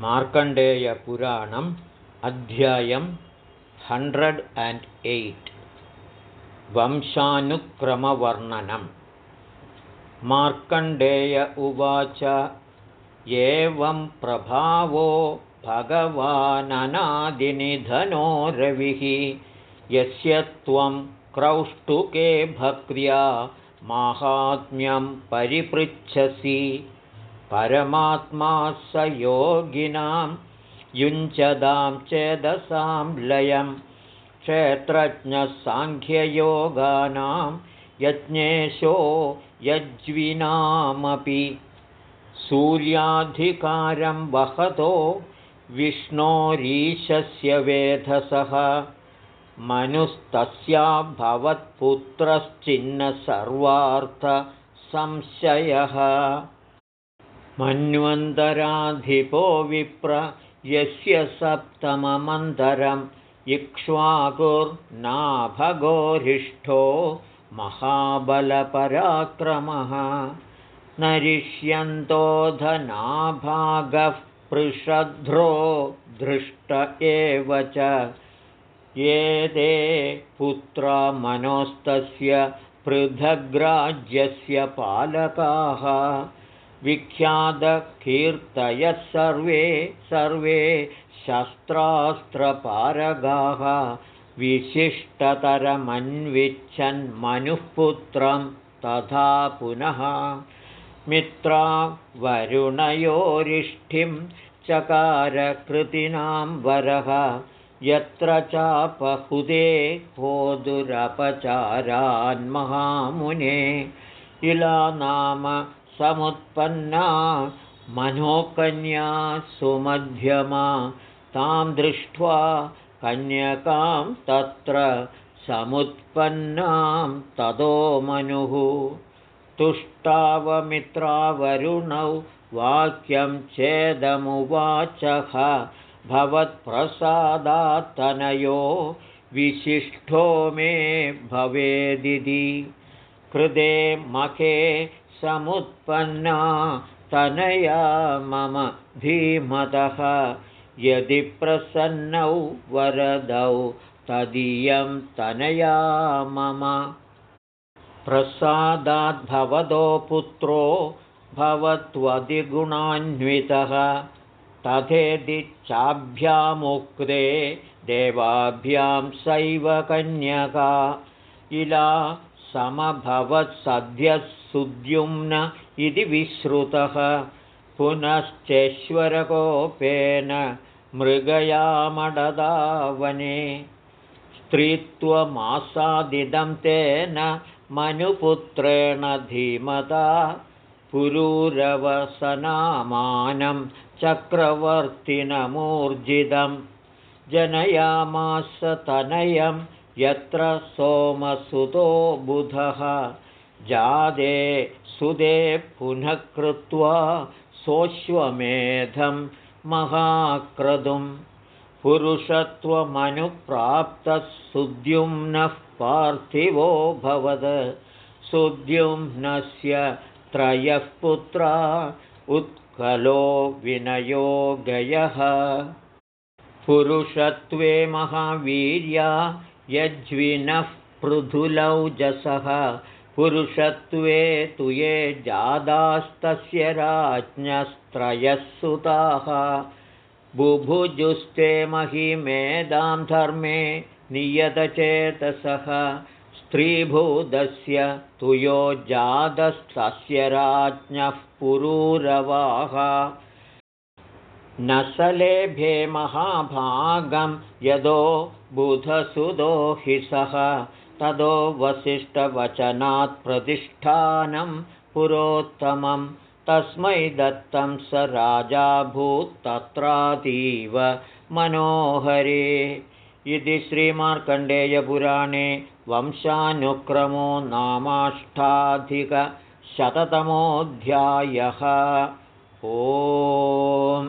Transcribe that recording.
मार्कण्डेयपुराणम् अध्यायं hundred and eight वंशानुक्रमवर्णनम्। मार्कण्डेय उवाच एवं प्रभावो भगवाननादिनिधनो रविः यस्य त्वं क्रौष्टुके भक्र्या माहात्म्यं परिपृच्छसि परमात्मा स योगिनां युञ्चदां चेदसां लयं क्षेत्रज्ञसाङ्ख्ययोगानां यज्ञेशो यज्विनामपि सूर्याधिकारं वहतो विष्णोरीशस्य वेधसः मनुस्तस्याभवत्पुत्रश्चिन्नसर्वार्थसंशयः मन्वन्तराधिपो विप्र यस्य सप्तममन्तरम् इक्ष्वाकुर्नाभगोरिष्ठो महाबलपराक्रमः। नरिष्यन्तोधनाभागः पृषध्रो धृष्ट एव च। ये ते पुत्रमनोस्तस्य पृथग्राज्यस्य पालकाः विख्यातकीर्तयः सर्वे सर्वे शस्त्रास्त्रपारगाः विशिष्टतरमन्विच्छन्मनुःपुत्रं तथा पुनः। मित्रा वरुणयोरिष्ठिं चकारकृतीनां वरः यत्र चापहुदे होदुरपचारान्महामुने। इला नाम समुत्पन्ना मनोकन्या सुमध्यमा। तां दृष्ट्वा कन्यकां तत्र समुत्पन्नां ततो मनुः। तुष्टावमित्रावरुणौ वाक्यं चेदमुवाचः। भवत्प्रसादात्तनयो विशिष्टो मे भवेदिति। कृते मखे समुत्पन्ना तनया मम धीमतः। यदि प्रसन्नौ वरदौ तदीयं तनया मम। प्रसादाद्भवतो पुत्रो भवत्वदिगुणान्वितः तथेति चाभ्यामुक्ते देवाभ्यां सैव कन्यका। इला समभवत्सद्यः सुद्युम्न इति विश्रुतः। पुनश्चेश्वरकोपेन मृगयामडदावने। स्त्रीत्वमासादिदं तेन मनुपुत्रेण धीमता। पुरूरवसनामानं चक्रवर्तिनमूर्जितं जनयामास तनयं यत्र सोमसुतो बुधः जादे सुदे पुनः कृत्वा सोऽश्वमेधं महाक्रतुं पुरुषत्वमनुप्राप्तः सुद्युम्नः पार्थिवो भवद। सुद्युम्नस्य त्रयः पुत्रा उत्कलो विनयो गयः पुरुषत्वे महावीर्या यज्विनः पृथुलौजसः पुरुषत्वे तु ये जादास्तस्य राज्ञस्त्रयः सुताः। बुभुजुस्ते महिमेदां धर्मे नियतचेतसः। स्त्रीभूतस्य तु यो जातस्तस्य राज्ञः पुरूरवाः न सलेभे महाभागं यदो बुधसुदो हि सः। तदो वसिष्ठवचनात् प्रतिष्ठानं पुरोत्तमं। तस्मै दत्तं स राजाभूत्तत्रातीव। मनोहरे। इति श्रीमार्कण्डेयपुराणे वंशानुक्रमो नामाष्टाधिकशततमोऽध्यायः ओ